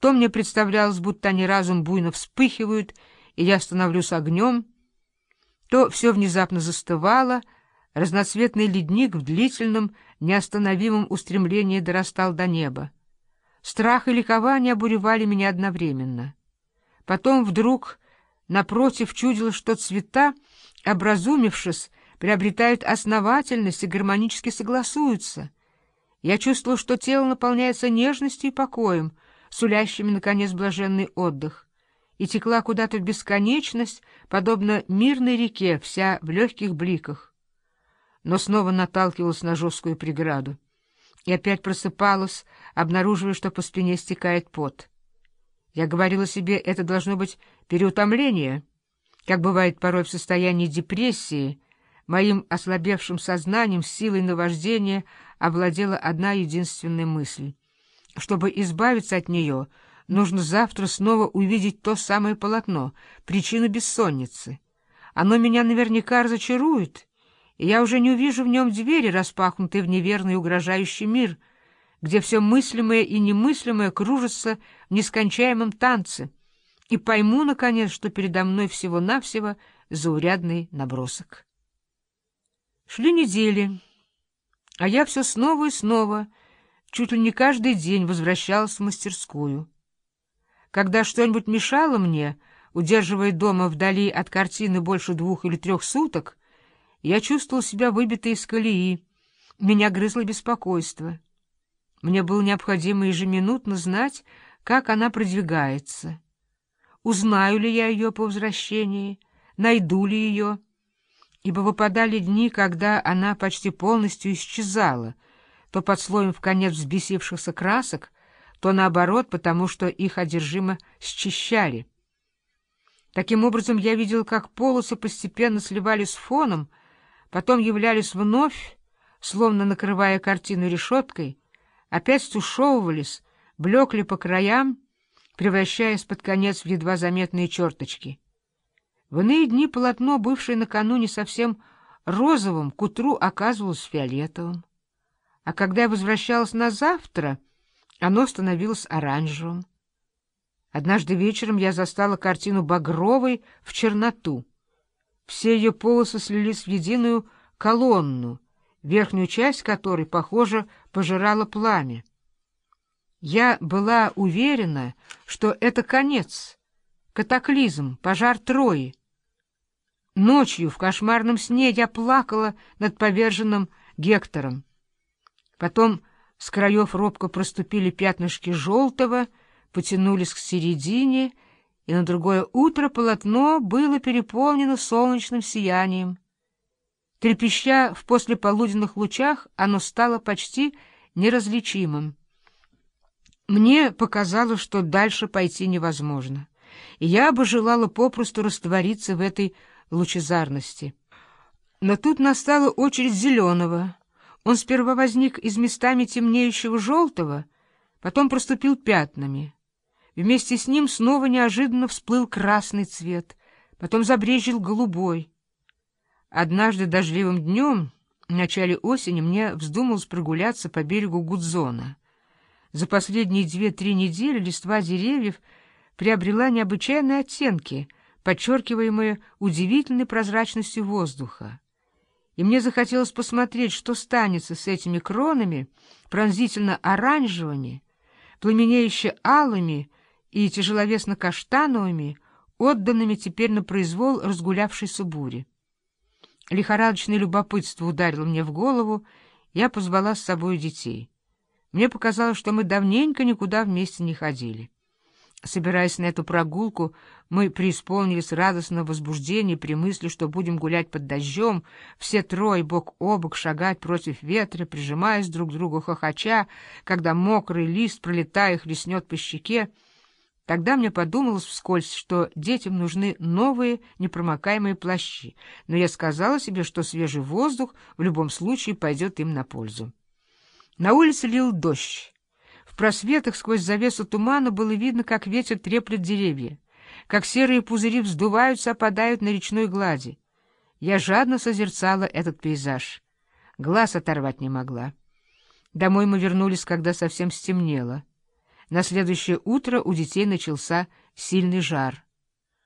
то мне представлялось, будто они разом буйно вспыхивают, и я становлюсь огнем, то все внезапно застывало, разноцветный ледник в длительном, неостановимом устремлении дорастал до неба. Страх и ликование обуревали меня одновременно. Потом вдруг напротив чудилось, что цвета, образумившись, приобретают основательность и гармонически согласуются. Я чувствовал, что тело наполняется нежностью и покоем, сулящими, наконец, блаженный отдых, и текла куда-то в бесконечность, подобно мирной реке, вся в легких бликах. Но снова наталкивалась на жесткую преграду, и опять просыпалась, обнаруживая, что по спине стекает пот. Я говорила себе, это должно быть переутомление, как бывает порой в состоянии депрессии, моим ослабевшим сознанием силой наваждения овладела одна единственная мысль — чтобы избавиться от нее, нужно завтра снова увидеть то самое полотно, причину бессонницы. Оно меня наверняка разочарует, и я уже не увижу в нем двери, распахнутые в неверный угрожающий мир, где все мыслимое и немыслимое кружится в нескончаемом танце, и пойму, наконец, что передо мной всего-навсего заурядный набросок. Шли недели, а я все снова и снова — чуть ли не каждый день возвращалась в мастерскую. Когда что-нибудь мешало мне, удерживая дома вдали от картины больше двух или трех суток, я чувствовал себя выбитой из колеи, меня грызло беспокойство. Мне было необходимо ежеминутно знать, как она продвигается. Узнаю ли я ее по возвращении, найду ли ее, ибо выпадали дни, когда она почти полностью исчезала — то под слоем в конец взбесившихся красок, то наоборот, потому что их одержимо счищали. Таким образом, я видел, как полосы постепенно сливались с фоном, потом являлись вновь, словно накрывая картину решеткой, опять стушевывались, блекли по краям, превращаясь под конец в едва заметные черточки. В иные дни полотно, бывшее накануне совсем розовым, к утру оказывалось фиолетовым а когда я возвращалась на завтра, оно становилось оранжевым. Однажды вечером я застала картину багровой в черноту. Все ее полосы слились в единую колонну, верхнюю часть которой, похоже, пожирало пламя. Я была уверена, что это конец, катаклизм, пожар Трои. Ночью в кошмарном сне я плакала над поверженным Гектором. Потом с краев робко проступили пятнышки желтого, потянулись к середине, и на другое утро полотно было переполнено солнечным сиянием. Трепеща в послеполуденных лучах, оно стало почти неразличимым. Мне показалось, что дальше пойти невозможно, и я бы желала попросту раствориться в этой лучезарности. Но тут настала очередь зеленого — он сперва возник из местами темнеющего желтого, потом проступил пятнами. Вместе с ним снова неожиданно всплыл красный цвет, потом забрежил голубой. Однажды дождливым днем, в начале осени, мне вздумалось прогуляться по берегу Гудзона. За последние две-три недели листва деревьев приобрела необычайные оттенки, подчеркиваемые удивительной прозрачностью воздуха и мне захотелось посмотреть, что станется с этими кронами, пронзительно-оранжевыми, пламенеюще-алыми и тяжеловесно-каштановыми, отданными теперь на произвол разгулявшейся бури. Лихорадочное любопытство ударило мне в голову, я позвала с собой детей. Мне показалось, что мы давненько никуда вместе не ходили. Собираясь на эту прогулку, мы преисполнились радостного возбуждения при мысли, что будем гулять под дождем, все трое бок о бок шагать против ветра, прижимаясь друг к другу хохоча, когда мокрый лист, пролетая, хлестнет по щеке. Тогда мне подумалось вскользь, что детям нужны новые непромокаемые плащи, но я сказала себе, что свежий воздух в любом случае пойдет им на пользу. На улице лил дождь. Просветах сквозь завесу тумана было видно, как ветер треплет деревья, как серые пузыри вздуваются, опадают на речной глади. Я жадно созерцала этот пейзаж. Глаз оторвать не могла. Домой мы вернулись, когда совсем стемнело. На следующее утро у детей начался сильный жар.